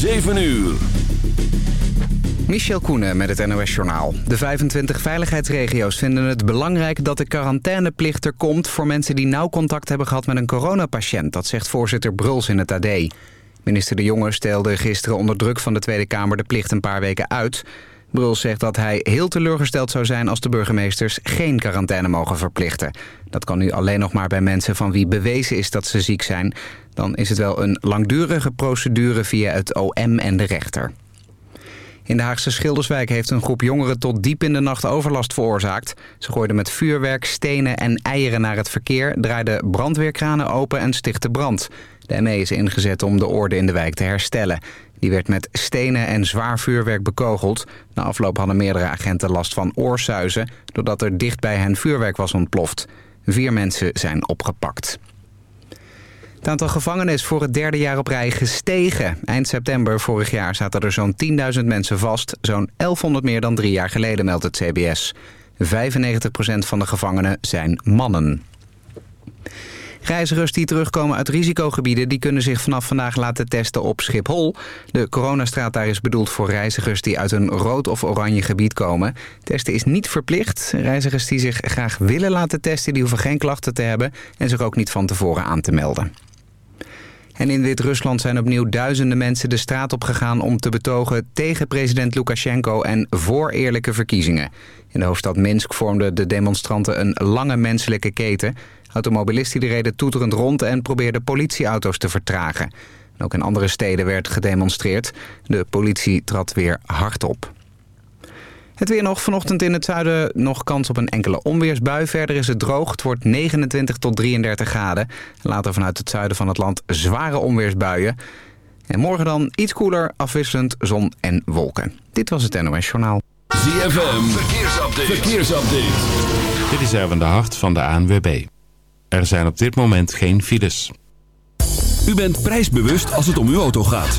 7 uur. Michel Koenen met het NOS-journaal. De 25 veiligheidsregio's vinden het belangrijk dat de quarantaineplicht er komt... voor mensen die nauw contact hebben gehad met een coronapatiënt. Dat zegt voorzitter Bruls in het AD. Minister De Jonge stelde gisteren onder druk van de Tweede Kamer de plicht een paar weken uit. Bruls zegt dat hij heel teleurgesteld zou zijn als de burgemeesters geen quarantaine mogen verplichten. Dat kan nu alleen nog maar bij mensen van wie bewezen is dat ze ziek zijn. Dan is het wel een langdurige procedure via het OM en de rechter. In de Haagse Schilderswijk heeft een groep jongeren tot diep in de nacht overlast veroorzaakt. Ze gooiden met vuurwerk, stenen en eieren naar het verkeer, draaiden brandweerkranen open en stichtten brand. De ME is ingezet om de orde in de wijk te herstellen. Die werd met stenen en zwaar vuurwerk bekogeld. Na afloop hadden meerdere agenten last van oorsuizen... doordat er dicht bij hen vuurwerk was ontploft. Vier mensen zijn opgepakt. Het aantal gevangenen is voor het derde jaar op rij gestegen. Eind september vorig jaar zaten er zo'n 10.000 mensen vast. Zo'n 1100 meer dan drie jaar geleden, meldt het CBS. 95% van de gevangenen zijn mannen. Reizigers die terugkomen uit risicogebieden... die kunnen zich vanaf vandaag laten testen op Schiphol. De coronastraat daar is bedoeld voor reizigers die uit een rood of oranje gebied komen. Testen is niet verplicht. Reizigers die zich graag willen laten testen... die hoeven geen klachten te hebben... en zich ook niet van tevoren aan te melden. En in Wit-Rusland zijn opnieuw duizenden mensen de straat op gegaan om te betogen tegen president Lukashenko en voor eerlijke verkiezingen. In de hoofdstad Minsk vormden de demonstranten een lange menselijke keten. Automobilisten reden toeterend rond en probeerden politieauto's te vertragen. ook in andere steden werd gedemonstreerd. De politie trad weer hard op. Het weer nog. Vanochtend in het zuiden nog kans op een enkele onweersbui. Verder is het droog. Het wordt 29 tot 33 graden. Later vanuit het zuiden van het land zware onweersbuien. En morgen dan iets koeler, afwisselend zon en wolken. Dit was het NOS Journaal. ZFM. Verkeersupdate. Verkeersupdate. Dit is Erwin de Hart van de ANWB. Er zijn op dit moment geen files. U bent prijsbewust als het om uw auto gaat.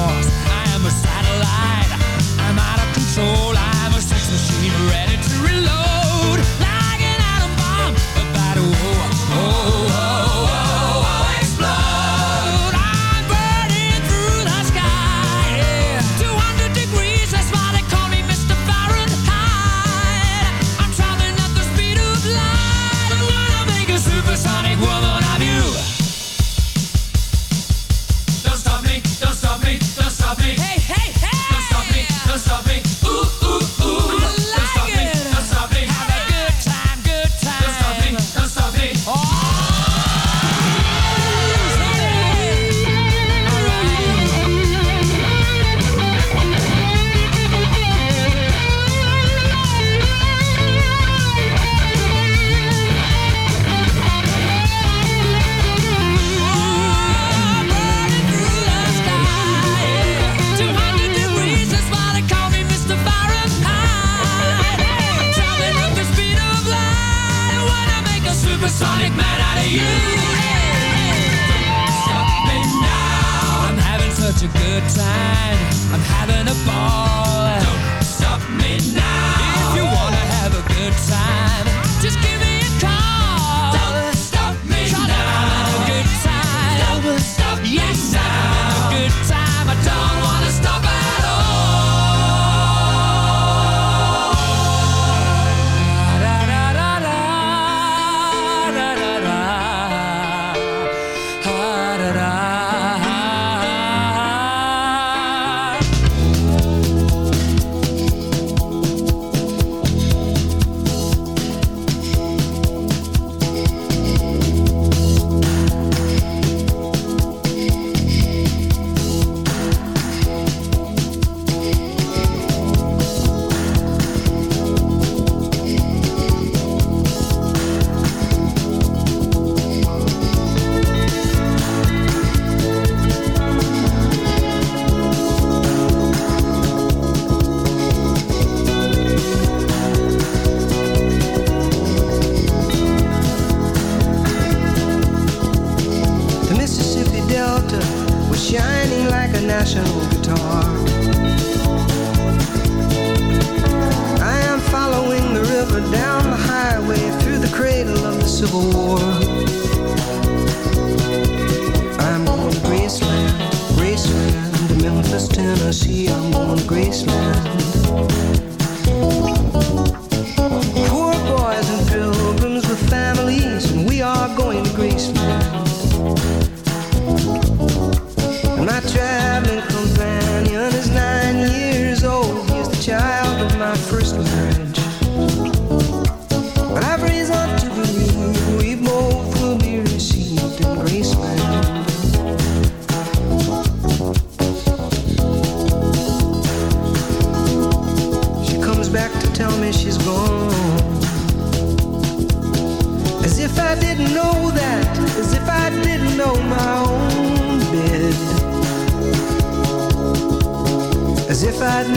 I am a satellite. I'm out of control. I'm a sex machine ready to reload.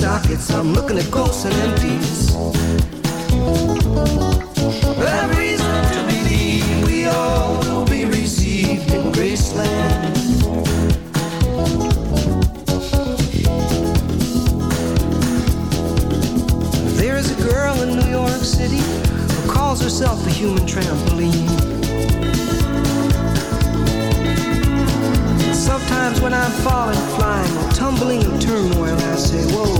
Sockets. I'm looking at ghosts and empties. I've reason to believe we all will be received in Graceland. There is a girl in New York City who calls herself a human trampoline. Sometimes when I'm falling, flying, or tumbling in turmoil, I say, Whoa,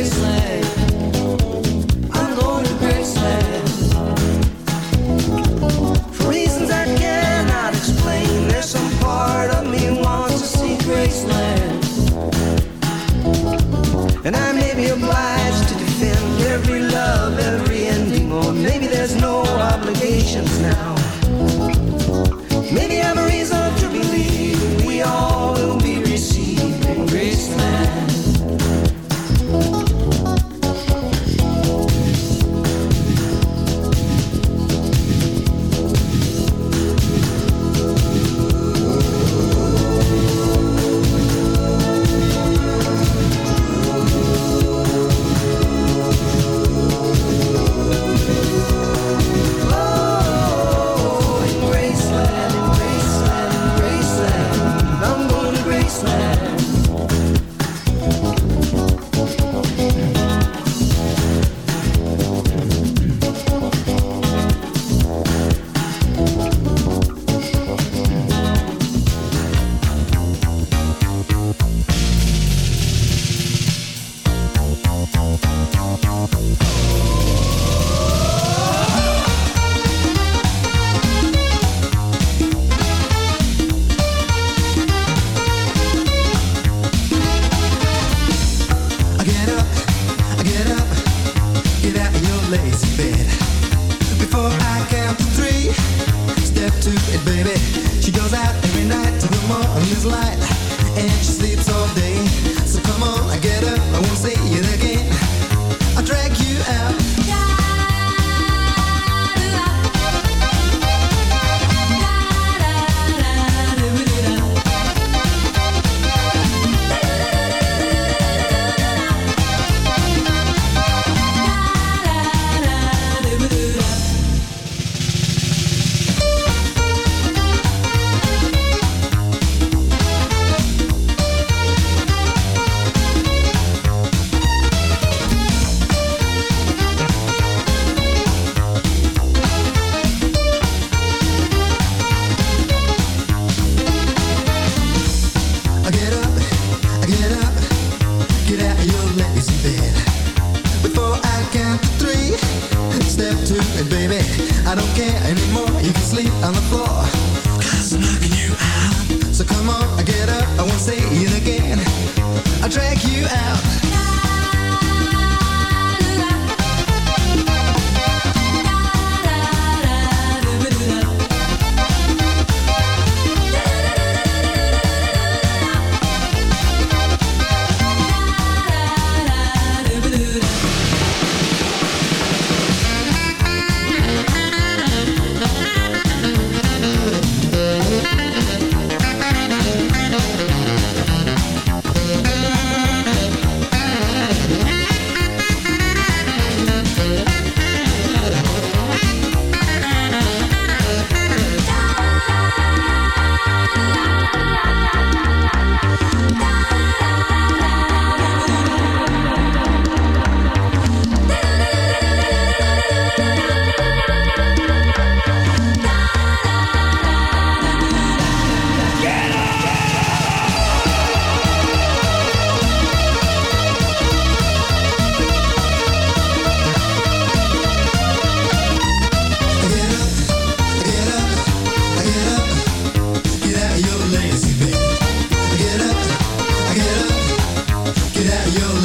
And I may be obliged to defend every love, every ending, or maybe there's no obligations now.